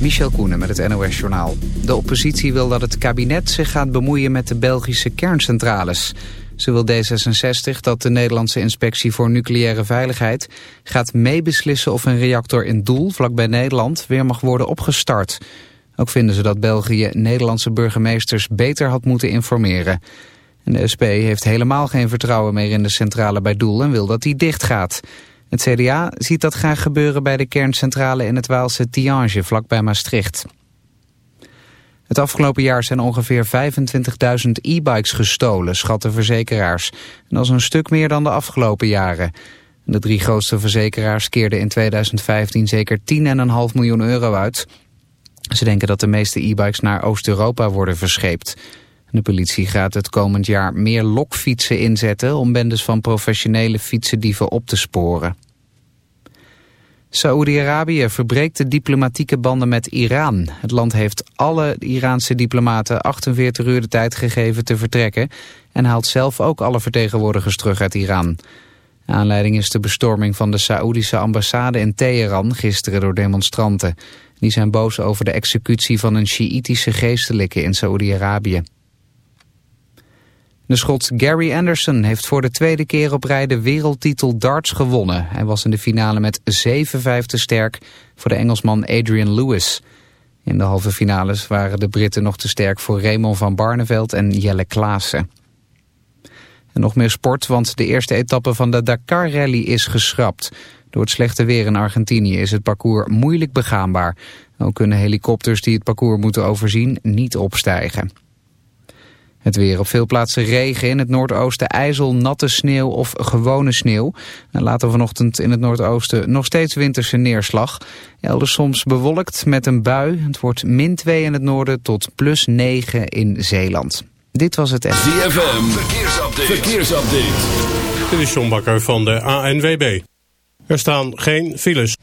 Michel Koenen met het NOS-journaal. De oppositie wil dat het kabinet zich gaat bemoeien met de Belgische kerncentrales. Ze wil D66 dat de Nederlandse Inspectie voor Nucleaire Veiligheid... gaat meebeslissen of een reactor in Doel, vlakbij Nederland, weer mag worden opgestart. Ook vinden ze dat België Nederlandse burgemeesters beter had moeten informeren. En de SP heeft helemaal geen vertrouwen meer in de centrale bij Doel... en wil dat die dichtgaat. Het CDA ziet dat graag gebeuren bij de kerncentrale in het Waalse Tiange, vlakbij Maastricht. Het afgelopen jaar zijn ongeveer 25.000 e-bikes gestolen, schatten verzekeraars. En dat is een stuk meer dan de afgelopen jaren. De drie grootste verzekeraars keerden in 2015 zeker 10,5 miljoen euro uit. Ze denken dat de meeste e-bikes naar Oost-Europa worden verscheept. De politie gaat het komend jaar meer lokfietsen inzetten... om bendes van professionele fietsendieven op te sporen. Saoedi-Arabië verbreekt de diplomatieke banden met Iran. Het land heeft alle Iraanse diplomaten 48 uur de tijd gegeven te vertrekken... en haalt zelf ook alle vertegenwoordigers terug uit Iran. Aanleiding is de bestorming van de Saoedische ambassade in Teheran gisteren door demonstranten. Die zijn boos over de executie van een Sjiïtische geestelijke in Saoedi-Arabië. De Schot Gary Anderson heeft voor de tweede keer op rij de wereldtitel darts gewonnen. Hij was in de finale met 7-5 te sterk voor de Engelsman Adrian Lewis. In de halve finales waren de Britten nog te sterk voor Raymond van Barneveld en Jelle Klaassen. En nog meer sport, want de eerste etappe van de Dakar Rally is geschrapt. Door het slechte weer in Argentinië is het parcours moeilijk begaanbaar. Ook kunnen helikopters die het parcours moeten overzien niet opstijgen. Het weer op veel plaatsen regen, in het noordoosten ijzel, natte sneeuw of gewone sneeuw. En later vanochtend in het noordoosten nog steeds winterse neerslag. Elders soms bewolkt met een bui. Het wordt min 2 in het noorden tot plus 9 in Zeeland. Dit was het... ZFM, verkeersupdate. verkeersupdate. Dit is John Bakker van de ANWB. Er staan geen files.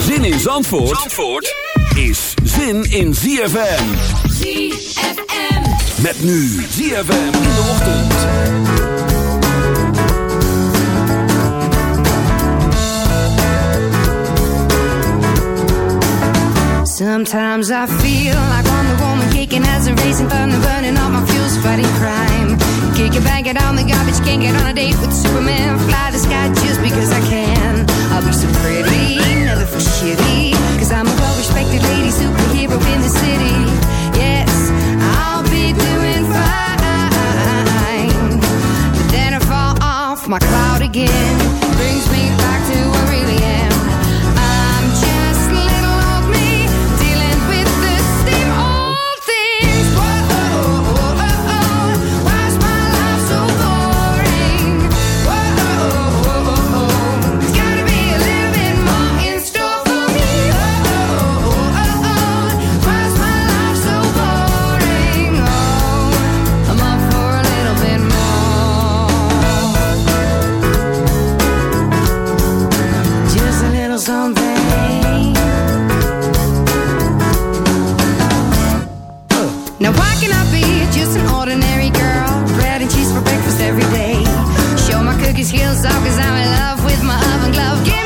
Zin in Zandvoort? Zandvoort? Is zin in ZFM. ZFM. Met nu ZFM in de ochtend. Sometimes I feel like Wonder Woman kicking as a racing thunder, burning all my fuels, fighting crime. Kick it, bang it on the garbage, can't get on a date with Superman. Fly the sky just because I can. I'll be so pretty, never feel shitty. Respected lady superhero in the city. Yes, I'll be doing fine. But then I fall off my cloud again. these heels off cause I'm in love with my oven glove. Give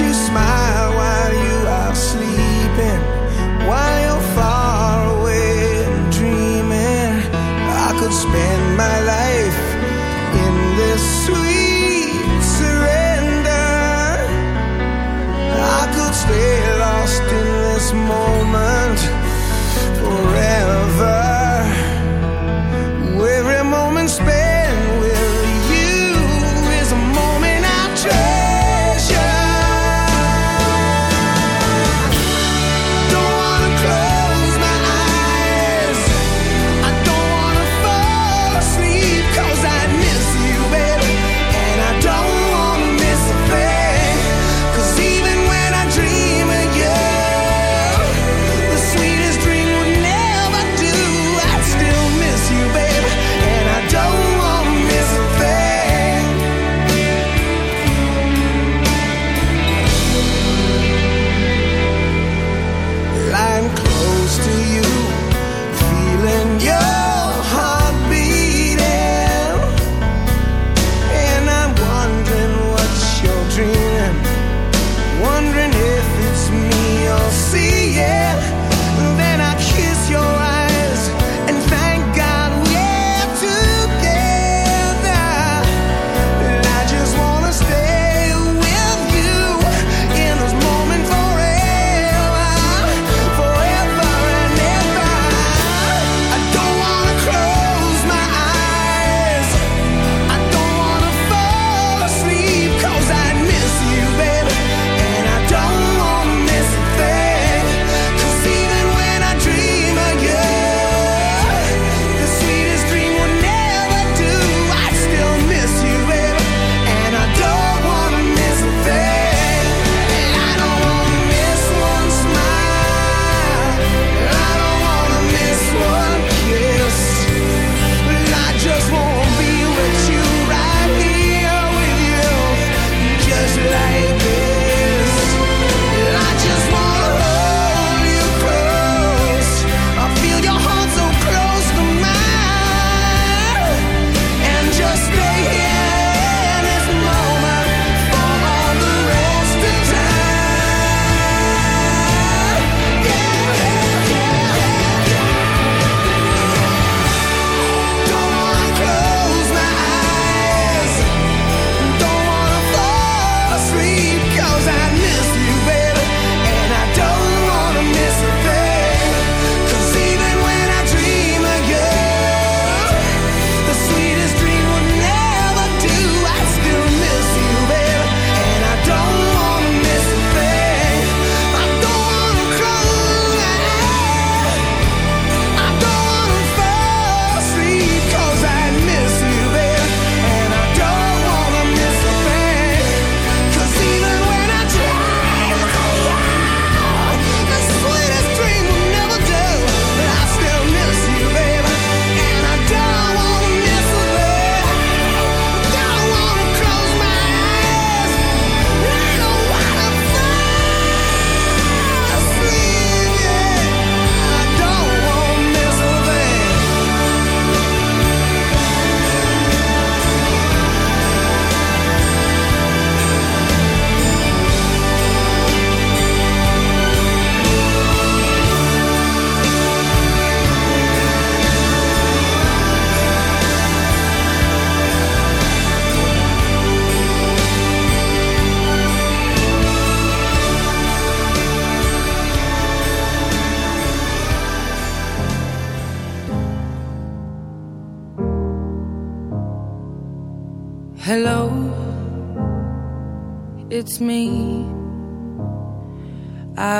you smile?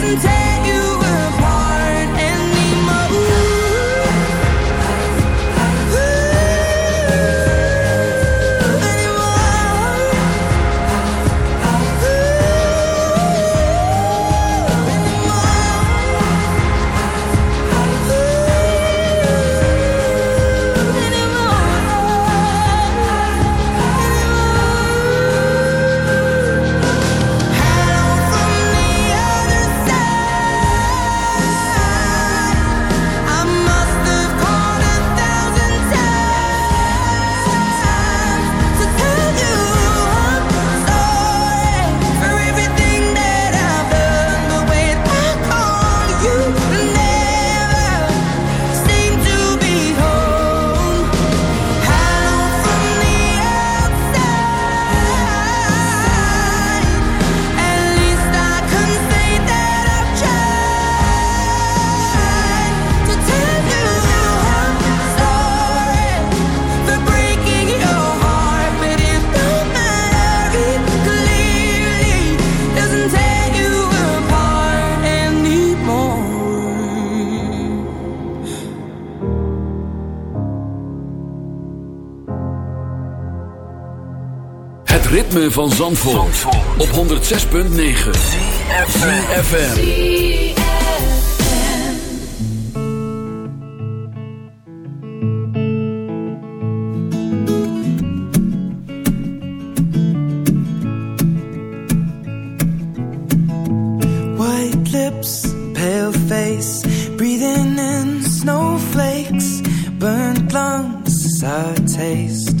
doesn't take ritme van Zandvoort, Zandvoort. op 106.9 CFFM White lips, pale face Breathing in snowflakes Burnt lungs, sour taste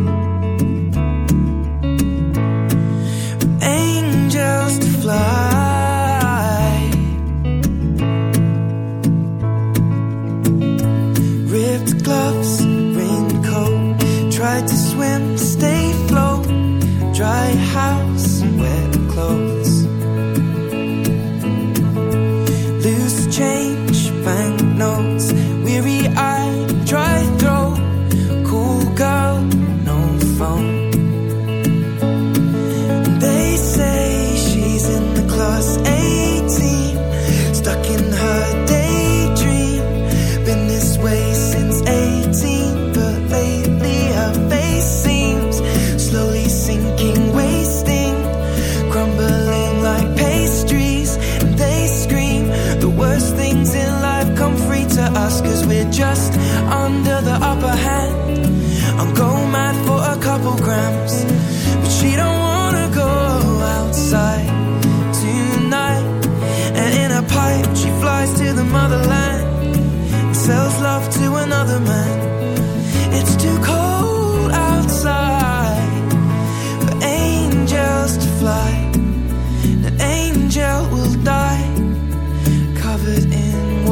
Things in life come free to us, cause we're just under the upper hand. I'm going mad for a couple grams, but she don't wanna go outside tonight. And in a pipe, she flies to the motherland and sells love to another man.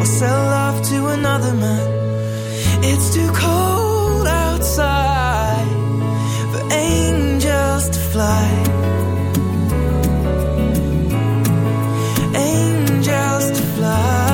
Or sell love to another man. It's too cold outside for angels to fly. Angels to fly. Fly,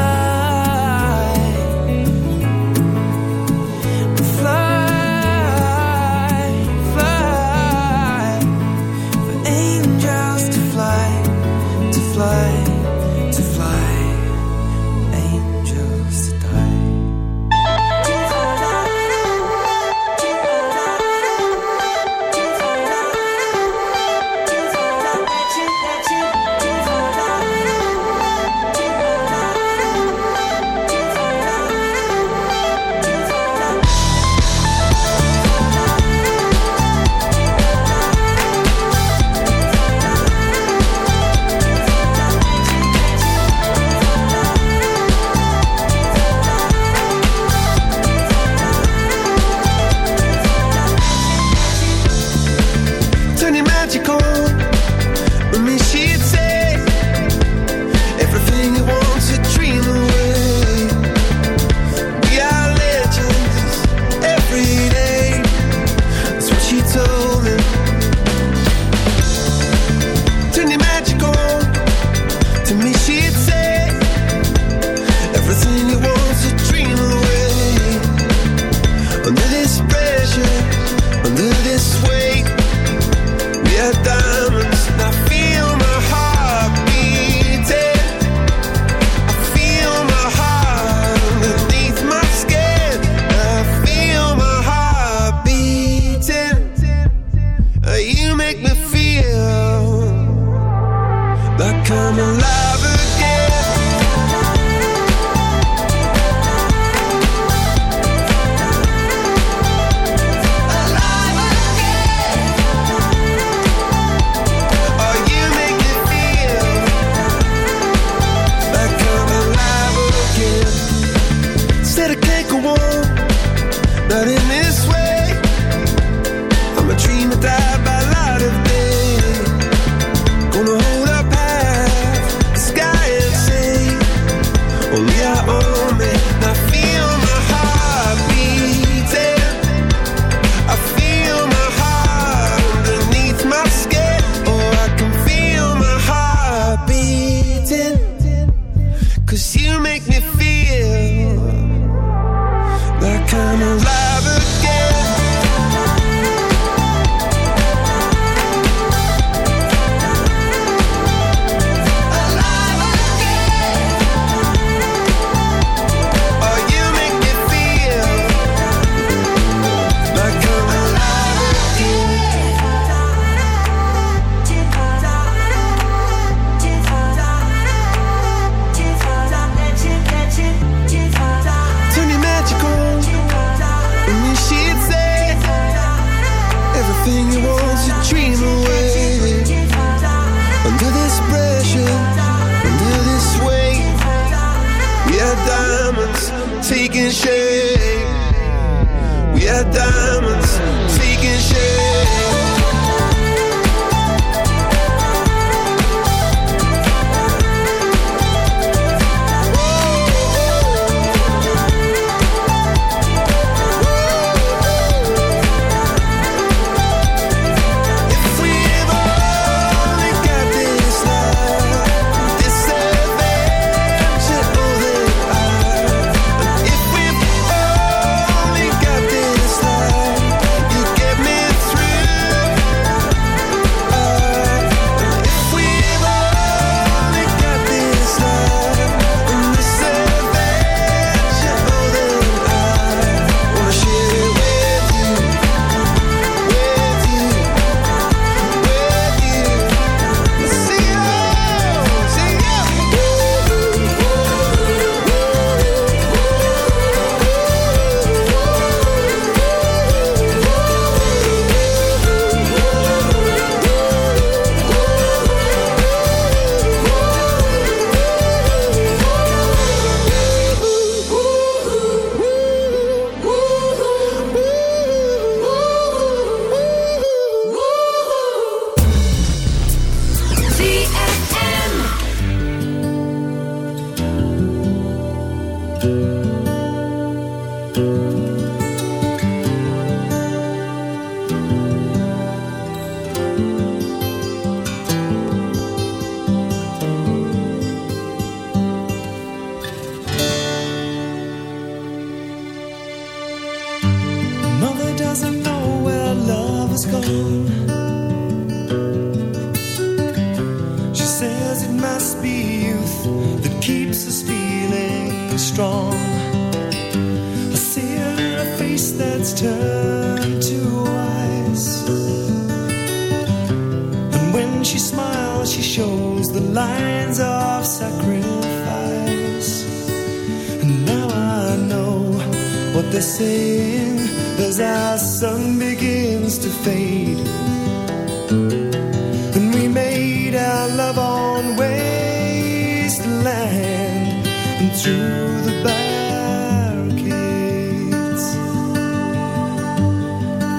breaking through the barricades.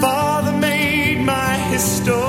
Father made my history.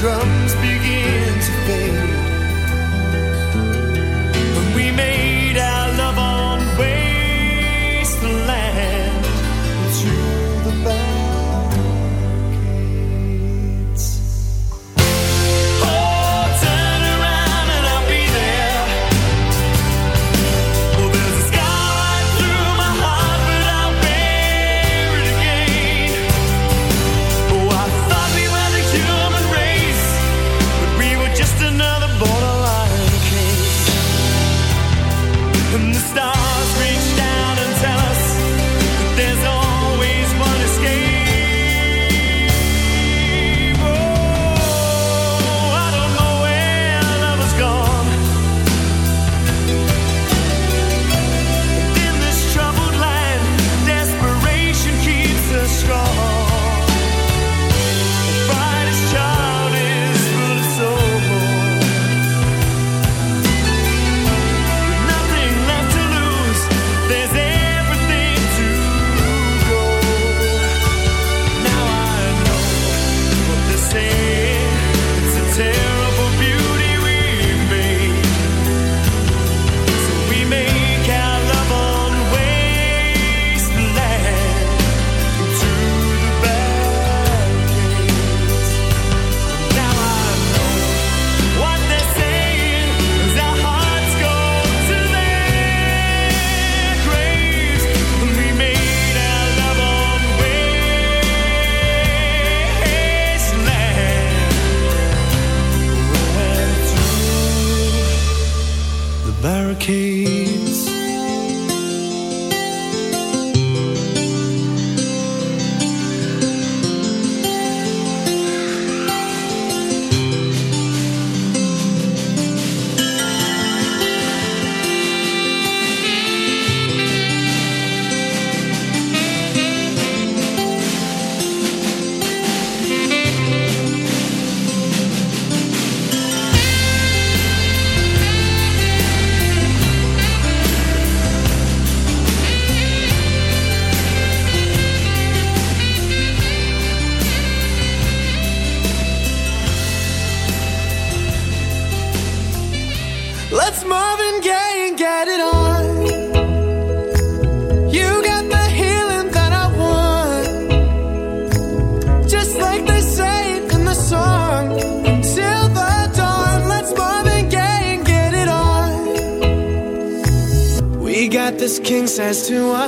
As to ourselves.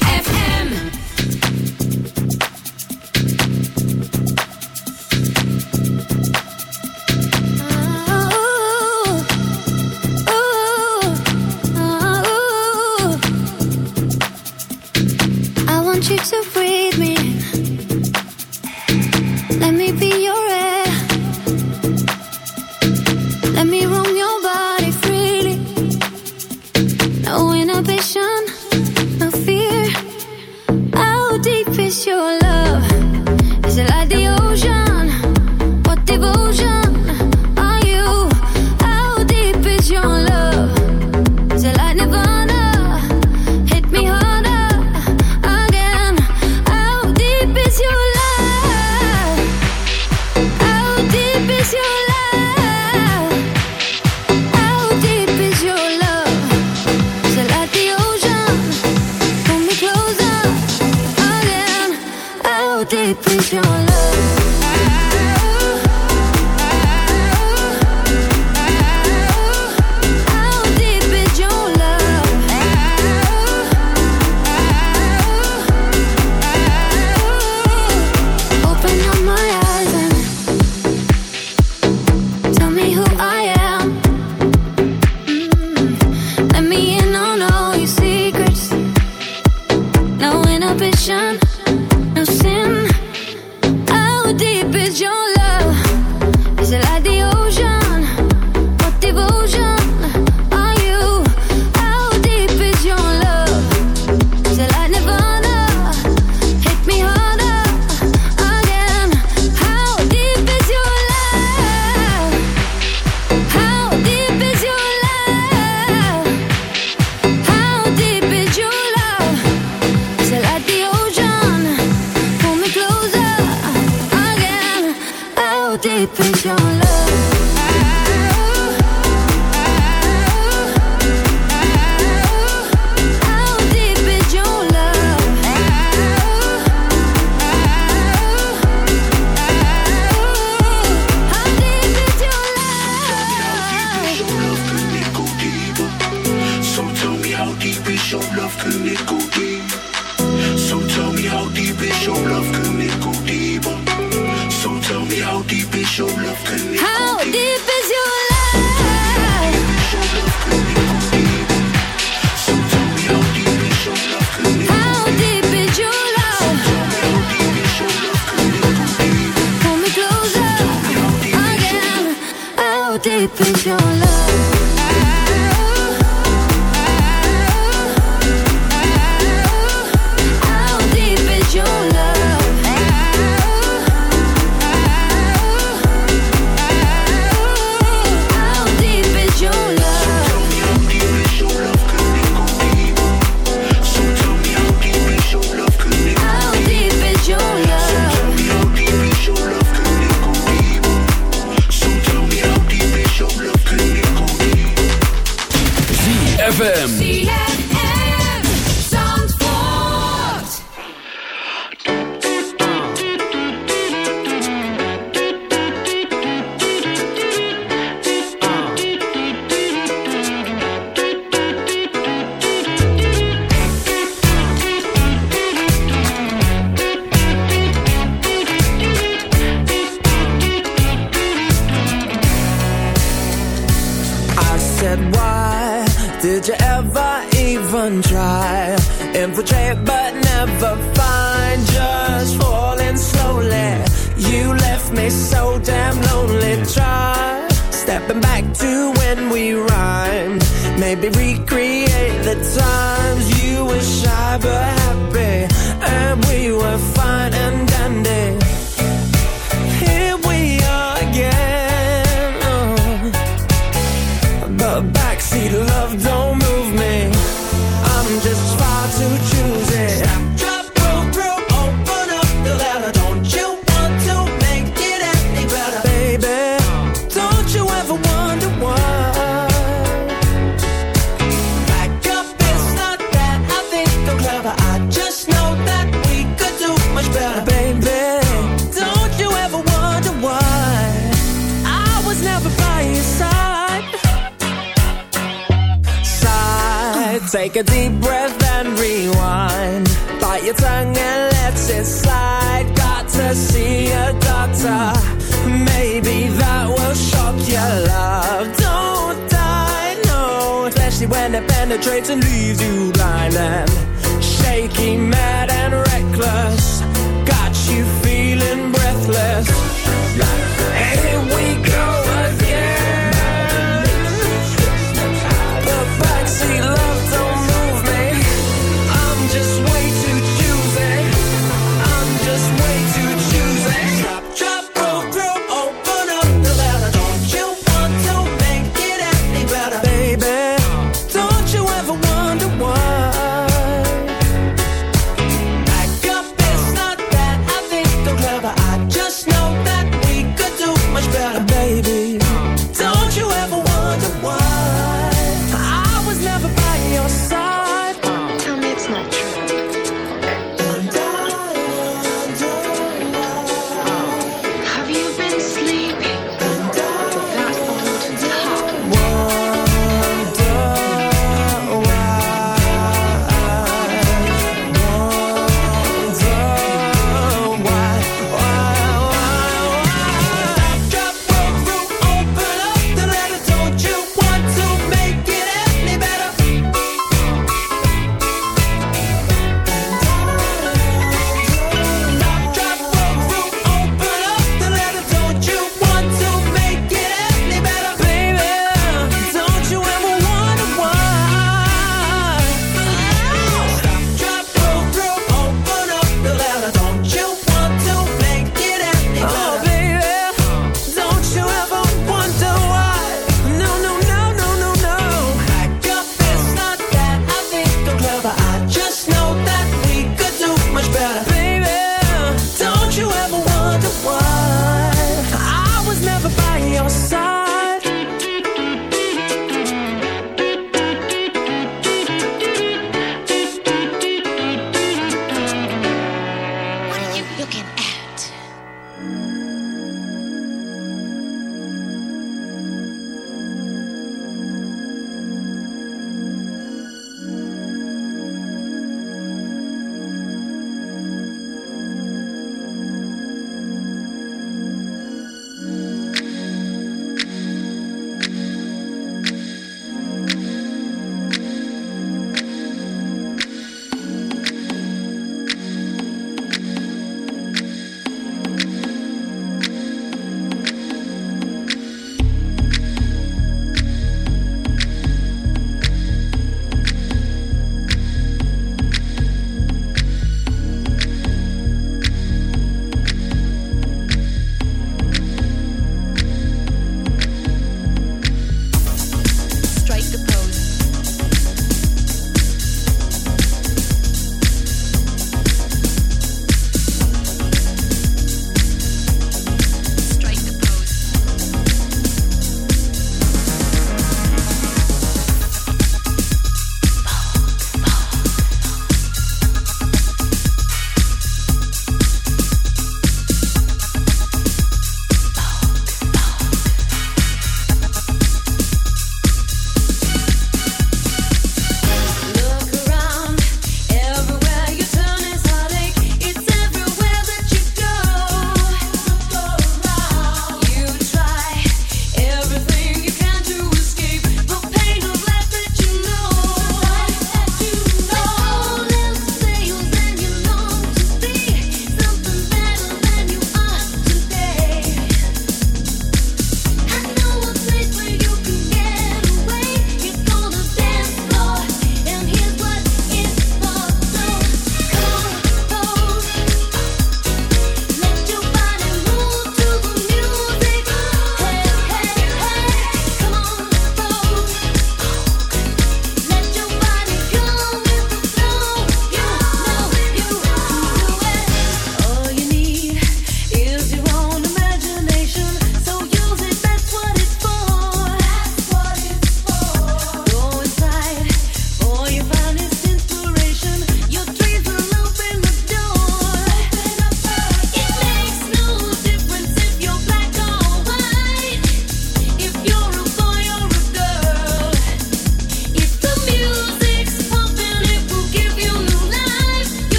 love? Go deep? So tell me how deep is your love? Me go deep? So tell me how deep is your love? Me how deep is your love? How deep is your love?